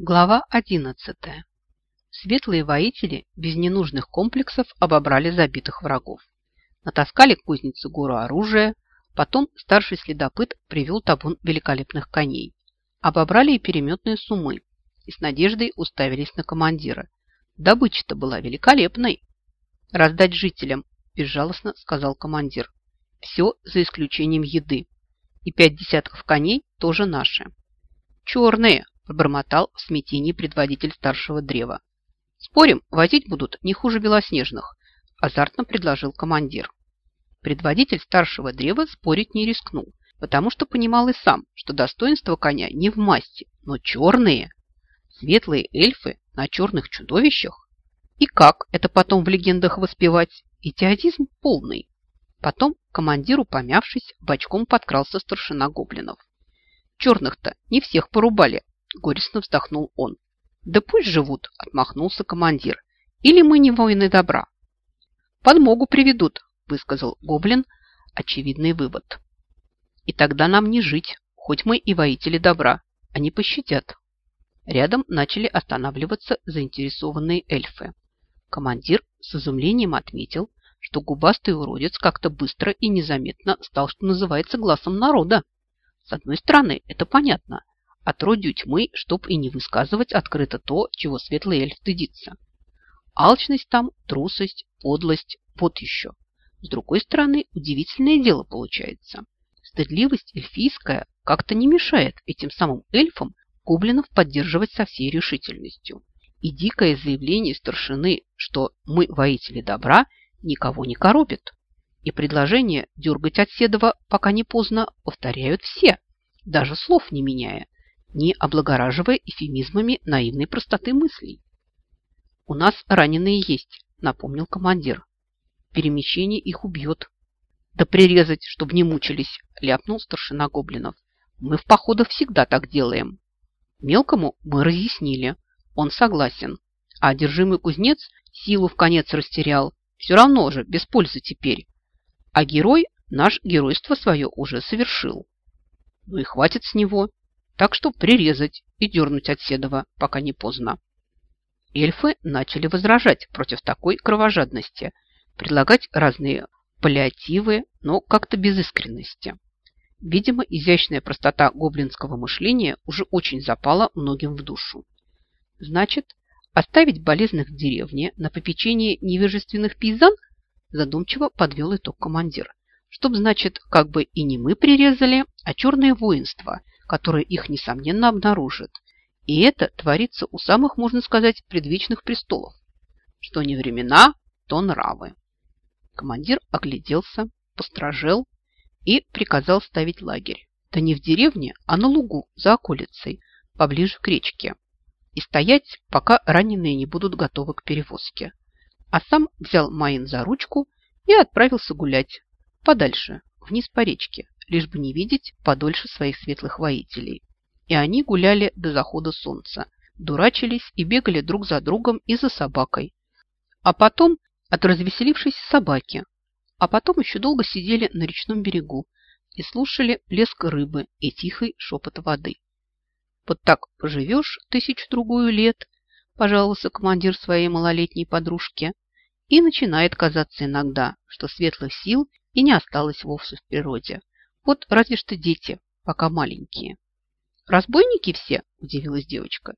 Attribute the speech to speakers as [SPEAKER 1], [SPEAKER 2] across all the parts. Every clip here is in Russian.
[SPEAKER 1] Глава 11. Светлые воители без ненужных комплексов обобрали забитых врагов. Натаскали к кузнице гору оружия, потом старший следопыт привел табун великолепных коней. Обобрали и переметные суммы и с надеждой уставились на командира. Добыча-то была великолепной. «Раздать жителям», – безжалостно сказал командир. «Все за исключением еды. И пять десятков коней тоже наши». «Черные», пробормотал в смятении предводитель старшего древа. «Спорим, возить будут не хуже белоснежных», – азартно предложил командир. Предводитель старшего древа спорить не рискнул, потому что понимал и сам, что достоинство коня не в масти, но черные. Светлые эльфы на черных чудовищах? И как это потом в легендах воспевать? Идиотизм полный. Потом командиру, помявшись, бочком подкрался старшина гоблинов. Черных-то не всех порубали, Горестно вздохнул он. Да пусть живут, отмахнулся командир. Или мы не воины добра? Подмогу приведут, высказал гоблин очевидный вывод. И тогда нам не жить, хоть мы и воители добра. Они пощадят. Рядом начали останавливаться заинтересованные эльфы. Командир с изумлением отметил, что губастый уродец как-то быстро и незаметно стал, что называется, глазом народа. С одной стороны, это понятно отродью тьмы, чтоб и не высказывать открыто то, чего светлый эльф стыдится. Алчность там, трусость, подлость, вот еще. С другой стороны, удивительное дело получается. Стыдливость эльфийская как-то не мешает этим самым эльфам гоблинов поддерживать со всей решительностью. И дикое заявление старшины, что мы воители добра, никого не коробит. И предложение дергать от Седова, пока не поздно, повторяют все, даже слов не меняя, не облагораживая эфемизмами наивной простоты мыслей. «У нас раненые есть», – напомнил командир. «Перемещение их убьет». «Да прирезать, чтобы не мучились», – ляпнул старшина гоблинов. «Мы в походах всегда так делаем». Мелкому мы разъяснили. Он согласен. А одержимый кузнец силу в конец растерял. Все равно же, без пользы теперь. А герой наш геройство свое уже совершил. Ну и хватит с него. Так что прирезать и дернуть от Седова, пока не поздно. Эльфы начали возражать против такой кровожадности, предлагать разные паллиативы, но как-то без искренности. Видимо, изящная простота гоблинского мышления уже очень запала многим в душу. Значит, оставить болезных в деревне на попечение невежественных пейзан задумчиво подвел итог командир. Чтоб, значит, как бы и не мы прирезали, а черное воинство – который их, несомненно, обнаружит. И это творится у самых, можно сказать, предвечных престолов. Что не времена, то нравы. Командир огляделся, постражел и приказал ставить лагерь. Да не в деревне, а на лугу, за околицей, поближе к речке. И стоять, пока раненые не будут готовы к перевозке. А сам взял Маин за ручку и отправился гулять подальше, вниз по речке, лишь бы не видеть подольше своих светлых воителей. И они гуляли до захода солнца, дурачились и бегали друг за другом и за собакой. А потом от развеселившейся собаки. А потом еще долго сидели на речном берегу и слушали плеск рыбы и тихий шепот воды. Вот так поживешь тысячу-другую лет, пожаловался командир своей малолетней подружке, и начинает казаться иногда, что светлых сил и не осталось вовсе в природе. Вот разве что дети, пока маленькие. Разбойники все, удивилась девочка.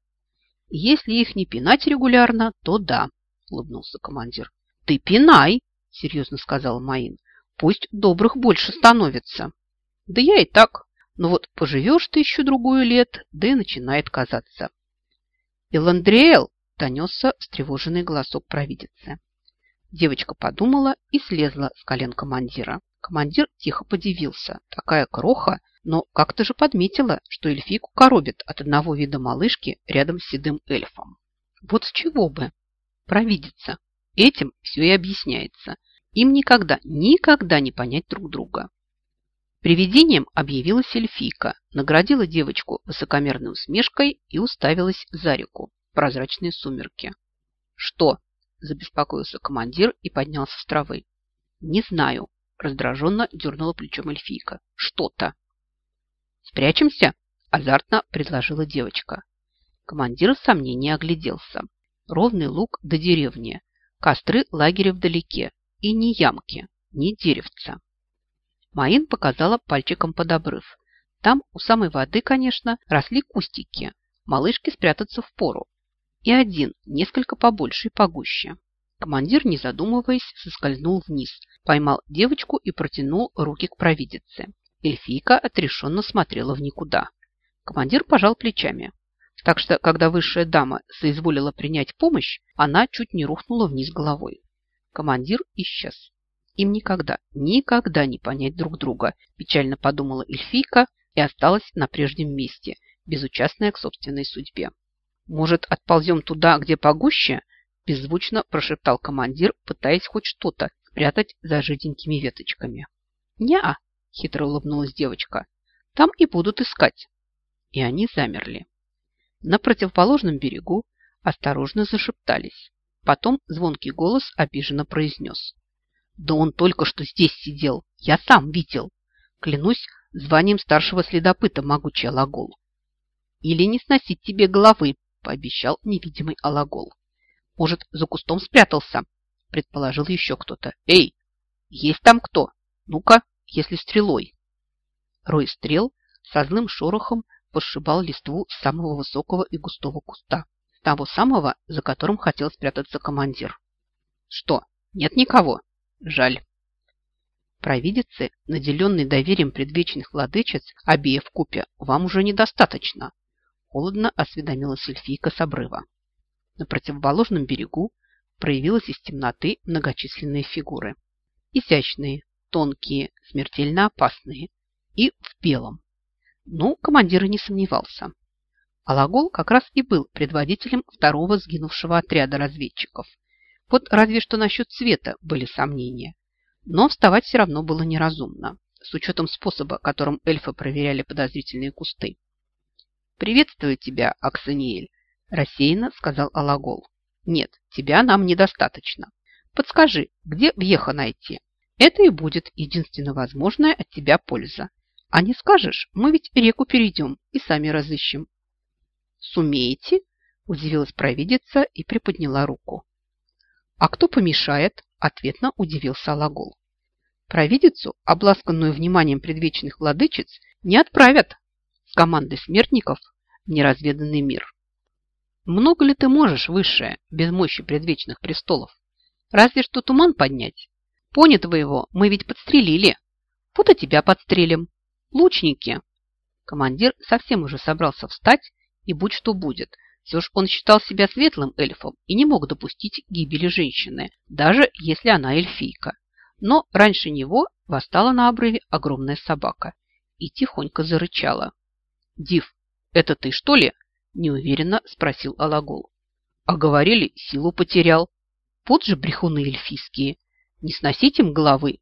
[SPEAKER 1] Если их не пинать регулярно, то да, улыбнулся командир. Ты пинай, серьезно сказал Маин. Пусть добрых больше становится. Да я и так. Но вот поживешь ты еще другую лет, да и начинает казаться. Иландриэл, донесся встревоженный голосок провидицы. Девочка подумала и слезла с колен командира. Командир тихо подивился. Такая кроха, но как-то же подметила, что эльфийку коробит от одного вида малышки рядом с седым эльфом. Вот с чего бы? Провидится. Этим все и объясняется. Им никогда, никогда не понять друг друга. Привидением объявилась эльфийка, наградила девочку высокомерной усмешкой и уставилась за реку в прозрачные сумерки. «Что?» – забеспокоился командир и поднялся с травы. «Не знаю», Раздраженно дернула плечом эльфийка. Что-то. Спрячемся? Азартно предложила девочка. Командир в сомнении огляделся. Ровный луг до деревни, костры лагеря вдалеке и ни ямки, ни деревца. Маин показала пальчиком под обрыв. Там, у самой воды, конечно, росли кустики. Малышки спрятаться в пору. И один, несколько побольше и погуще. Командир, не задумываясь, соскользнул вниз, поймал девочку и протянул руки к провидице. Эльфийка отрешенно смотрела в никуда. Командир пожал плечами. Так что, когда высшая дама соизволила принять помощь, она чуть не рухнула вниз головой. Командир исчез. Им никогда, никогда не понять друг друга, печально подумала эльфийка и осталась на прежнем месте, безучастная к собственной судьбе. Может, отползем туда, где погуще? Беззвучно прошептал командир, пытаясь хоть что-то спрятать за жиденькими веточками. «Не-а!» – хитро улыбнулась девочка. «Там и будут искать». И они замерли. На противоположном берегу осторожно зашептались. Потом звонкий голос обиженно произнес. «Да он только что здесь сидел. Я сам видел. Клянусь званием старшего следопыта, могучий Алагол». «Или не сносить тебе головы», – пообещал невидимый Алагол. «Может, за кустом спрятался?» – предположил еще кто-то. «Эй, есть там кто? Ну-ка, если стрелой». Рой стрел со злым шорохом пошибал листву самого высокого и густого куста, того самого, за которым хотел спрятаться командир. Что, нет никого? Жаль. Провидицы, наделенные доверием предвечных владычиц, обеев купе, вам уже недостаточно. Холодно осведомилась эльфийка с обрыва. На противоположном берегу проявилась из темноты многочисленные фигуры. Изящные, тонкие, смертельно опасные и в белом. Ну, командир не сомневался. Алагол как раз и был предводителем второго сгинувшего отряда разведчиков. Вот разве что насчет цвета были сомнения. Но вставать все равно было неразумно, с учетом способа, которым эльфы проверяли подозрительные кусты. «Приветствую тебя, Аксаниэль», – рассеянно сказал Алагол. «Нет, тебя нам недостаточно. Подскажи, где въеха найти? Это и будет единственно возможная от тебя польза. А не скажешь, мы ведь реку перейдем и сами разыщем. Сумеете? Удивилась провидица и приподняла руку. А кто помешает? Ответно удивился Алагол. Провидицу, обласканную вниманием предвечных владычиц, не отправят с командой смертников в неразведанный мир. Много ли ты можешь, высшая, без мощи предвечных престолов? Разве что туман поднять. Пони твоего мы ведь подстрелили. Вот и тебя подстрелим. Лучники!» Командир совсем уже собрался встать, и будь что будет. Все ж он считал себя светлым эльфом и не мог допустить гибели женщины, даже если она эльфийка. Но раньше него восстала на обрыве огромная собака и тихонько зарычала. «Див, это ты, что ли?» – неуверенно спросил Алагол. «А говорили, силу потерял. Вот же брехуны эльфийские. Не сносить им головы,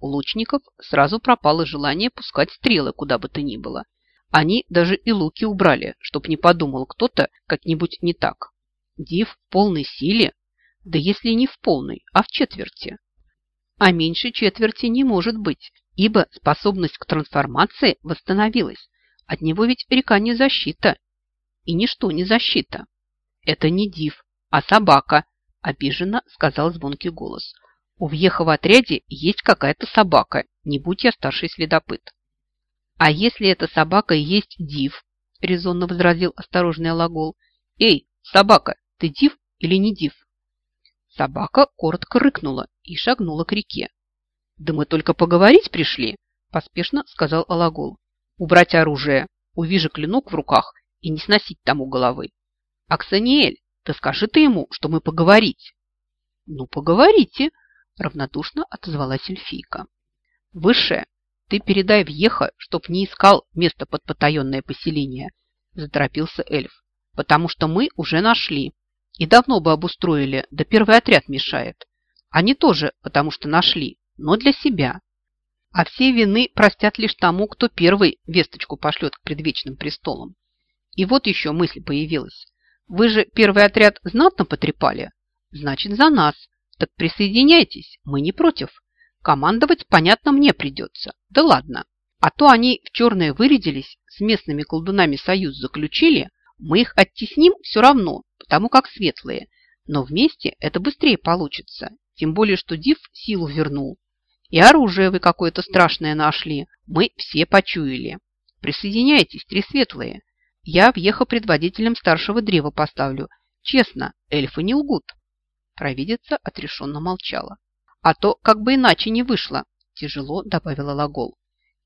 [SPEAKER 1] у лучников сразу пропало желание пускать стрелы куда бы то ни было. Они даже и луки убрали, чтоб не подумал кто-то как-нибудь не так. Див в полной силе, да если не в полной, а в четверти. А меньше четверти не может быть, ибо способность к трансформации восстановилась. От него ведь река не защита. И ничто не защита. Это не Див, а собака, обиженно сказал звонкий голос. У Вьеха в отряде есть какая-то собака, не будь я старший следопыт. А если эта собака и есть див, резонно возразил осторожный Алагол. Эй, собака, ты див или не див? Собака коротко рыкнула и шагнула к реке. Да мы только поговорить пришли, поспешно сказал Алагол. Убрать оружие, увижу клинок в руках и не сносить тому головы. Аксаниэль, ты скажи ты ему, что мы поговорить. Ну, поговорите, равнодушно отозвалась эльфийка. Высшая, ты передай Вьеха, чтоб не искал место под потаенное поселение, заторопился эльф, потому что мы уже нашли и давно бы обустроили, да первый отряд мешает. Они тоже, потому что нашли, но для себя. А все вины простят лишь тому, кто первый весточку пошлет к предвечным престолам. И вот еще мысль появилась. Вы же первый отряд знатно потрепали, значит, за нас. Так присоединяйтесь, мы не против. Командовать, понятно, мне придется. Да ладно. А то они в черное вырядились, с местными колдунами союз заключили, Мы их оттесним все равно, потому как светлые, но вместе это быстрее получится, тем более, что Див силу вернул. И оружие вы какое-то страшное нашли, мы все почуяли. Присоединяйтесь, три светлые. Я въехал предводителем старшего древа поставлю. Честно, эльфы не лгут. Провидица отрешенно молчала. А то как бы иначе не вышло, тяжело добавила Лагол.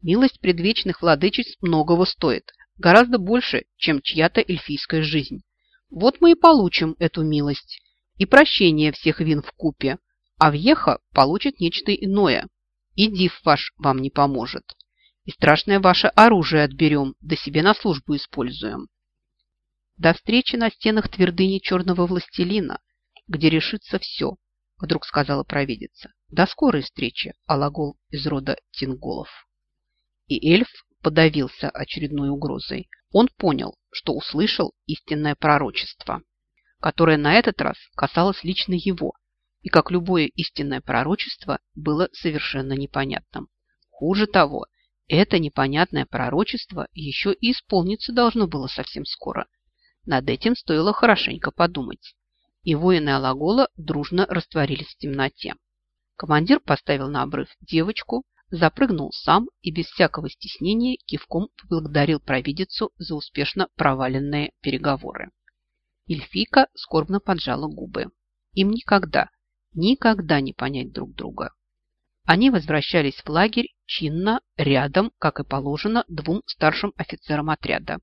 [SPEAKER 1] Милость предвечных владычиц многого стоит, гораздо больше, чем чья-то эльфийская жизнь. Вот мы и получим эту милость и прощение всех вин в купе, а Вьеха получит нечто иное. И див ваш вам не поможет. И страшное ваше оружие отберем, да себе на службу используем. До встречи на стенах твердыни черного властелина, где решится все, вдруг сказала провидица. До скорой встречи, Алагол из рода Тинголов. И эльф подавился очередной угрозой. Он понял, что услышал истинное пророчество, которое на этот раз касалось лично его, и, как любое истинное пророчество, было совершенно непонятным. Хуже того, это непонятное пророчество еще и исполниться должно было совсем скоро. Над этим стоило хорошенько подумать. И воины Алагола дружно растворились в темноте. Командир поставил на обрыв девочку, запрыгнул сам и без всякого стеснения кивком поблагодарил провидицу за успешно проваленные переговоры. Эльфийка скорбно поджала губы. Им никогда, никогда не понять друг друга. Они возвращались в лагерь чинно, рядом, как и положено, двум старшим офицерам отряда.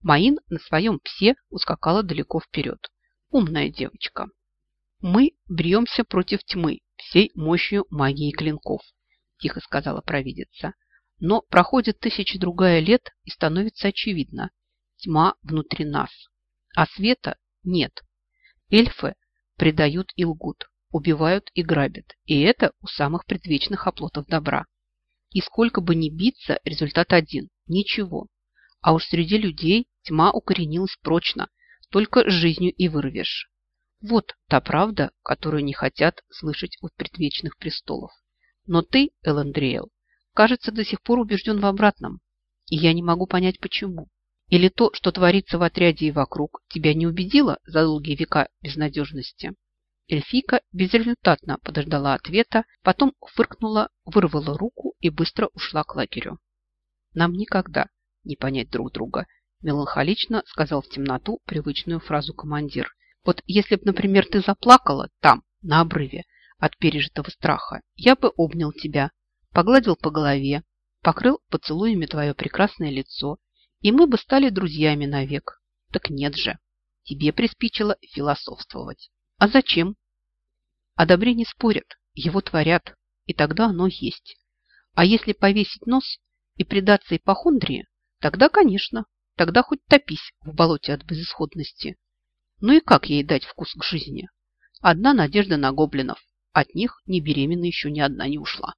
[SPEAKER 1] Маин на своем псе ускакала далеко вперед. Умная девочка. Мы бьемся против тьмы всей мощью магии клинков тихо сказала провидица. Но проходит тысячи другая лет, и становится очевидно. Тьма внутри нас, а света нет. Эльфы предают и лгут, убивают и грабят, и это у самых предвечных оплотов добра. И сколько бы ни биться, результат один – ничего. А уж среди людей тьма укоренилась прочно, только жизнью и вырвешь. Вот та правда, которую не хотят слышать от предвечных престолов. Но ты, Эландриэл, кажется, до сих пор убежден в обратном. И я не могу понять, почему. Или то, что творится в отряде и вокруг, тебя не убедило за долгие века безнадежности? Эльфийка безрезультатно подождала ответа, потом фыркнула, вырвала руку и быстро ушла к лагерю. Нам никогда не понять друг друга, меланхолично сказал в темноту привычную фразу командир. Вот если б, например, ты заплакала там, на обрыве, от пережитого страха, я бы обнял тебя, погладил по голове, покрыл поцелуями твое прекрасное лицо, и мы бы стали друзьями навек. Так нет же, тебе приспичило философствовать. А зачем? О добре не спорят, его творят, и тогда оно есть. А если повесить нос и предаться ипохондрии, тогда, конечно, тогда хоть топись в болоте от безысходности. Ну и как ей дать вкус к жизни? Одна надежда на гоблинов, от них ни беременна еще ни одна не ушла.